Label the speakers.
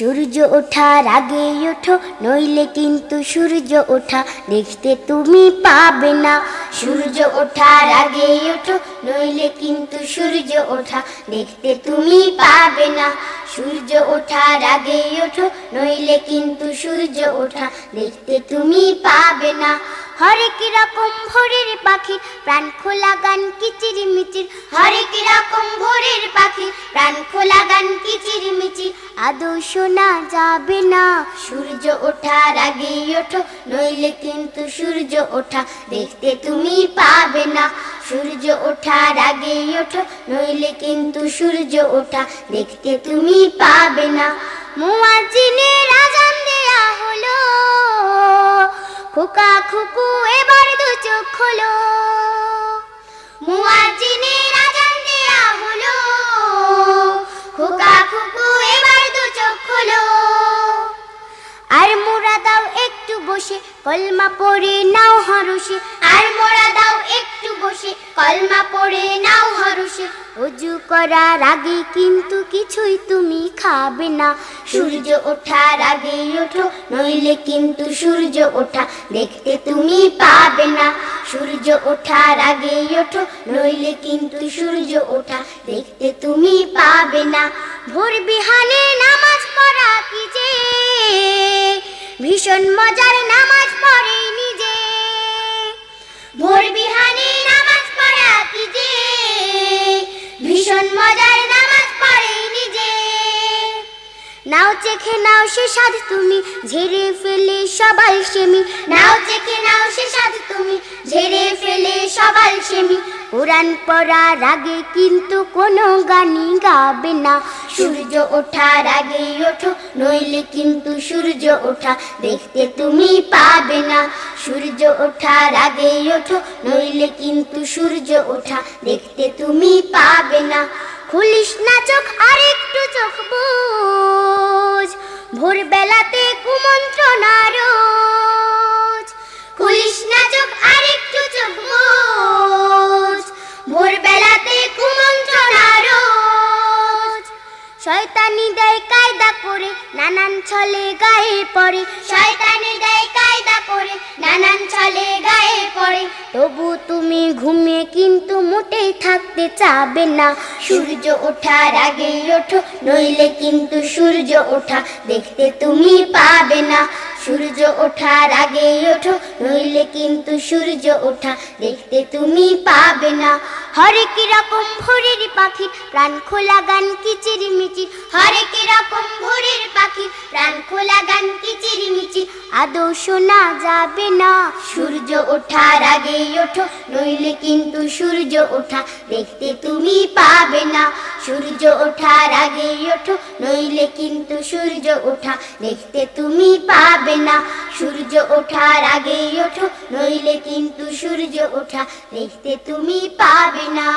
Speaker 1: সূর্য ওঠার আগে ওঠো, নইলে কিন্তু সূর্য ওঠা দেখতে তুমি পাবে না। সূর্য ওঠার আগে ওঠো, নইলে কিন্তু সূর্য ওঠা দেখতে তুমি পাবে না। সূর্য ওঠার আগে ওঠো, নইলে কিন্তু সূর্য ওঠা দেখতে তুমি পাবে না। হরেক রকম ভোরের পাখি, প্রাণ খোলা গান কিচির মিচির হরেক রকম ভোরের পাখি, প্রাণ খোলা গান কিচির মিচির আদৌ শোনা যাবে না। সূর্য ওঠার আগে ওঠো, নইলে কিন্তু সূর্য ওঠা দেখতে তুমি পাবে না। সূর্য ওঠার আগে ওঠো, নইলে কিন্তু সূর্য ওঠা দেখতে তুমি পাবে না। মুয়াজ্জিনের আজান দেয়া হলো। খোকা খুকু, এবার দু চোখ খোলো। হলো। খোকা খোলো। আর মোরা দাও একটু বসে, কলমা পড়ে নাও হরসে আর মোরা দাও একটু বসে, কলমা পড়ে নাও অজু করার আগে কিন্তু কিছুই তুমি খাবে না। সূর্য ওঠার আগে ওঠো, নইলে কিন্তু সূর্য ওঠা দেখতে তুমি পাবে না। সূর্য ওঠার আগে ওঠো, নইলে কিন্তু সূর্য ওঠা দেখতে তুমি পাবে না। ভোর বিহানে নামাজ পড়া কি যে? ভীষণ মজার নামাজ পড়ে নিজে। ভোর বিহানে নাও চেখে নাও সে স্বাদ তুমি, ঝেড়ে ফেলে সবাই সেমি। নাও চেখে নাও সে স্বাদ তুমি, ঝেড়ে ফেলে সবাই সেমি। কোরআন পড়ার আগে কিন্তু কোনো গানই গাবে না। সূর্য ওঠার আগে ওঠো, নইলে কিন্তু সূর্য ওঠা দেখতে তুমি পাবে না। সূর্য ওঠার আগে ওঠো, নইলে কিন্তু সূর্য ওঠা দেখতে তুমি পাবে না। খুলিস না চোখ আর একটু চোখ বুঝ ভোরবেলাতে কুমন্ত্রণা রোজ। খুলিস না চোখ আর একটু চোখ বুঝ ভোরবেলাতে কুমন্ত্রণা রোজ। শয়তানি দেয় কায়দা করে, নানান ছলে গায়ে পড়ে। শয়তানি দেয় কায়দা করে, নানান ছলে গায়ে তবু তুমি ঘুমিয়ে কিন্তু মোটেই থাকতে চাবে না। সূর্য ওঠার আগেই ওঠো, নইলে কিন্তু সূর্য ওঠা দেখতে তুমি পাবে না। সূর্য ওঠার আগে ওঠো নইলে কিন্তু সূর্য ওঠা দেখতে তুমি পাবে না। হরেক রকম ভোরের পাখি প্রাণ খোলা গান কিচির মিচির হরেক রকম ভোরের পাখি প্রাণ খোলা গান কিচির মিচির আদৌ শোনা যাবে না। সূর্য ওঠার আগে ওঠো নইলে কিন্তু সূর্য ওঠা দেখতে তুমি পাবে না। সূর্য ওঠার আগে ওঠো, নইলে কিন্তু সূর্য ওঠা দেখতে তুমি পাবে না। সূর্য ওঠার আগে ওঠো, নইলে কিন্তু সূর্য ওঠা দেখতে তুমি পাবে না।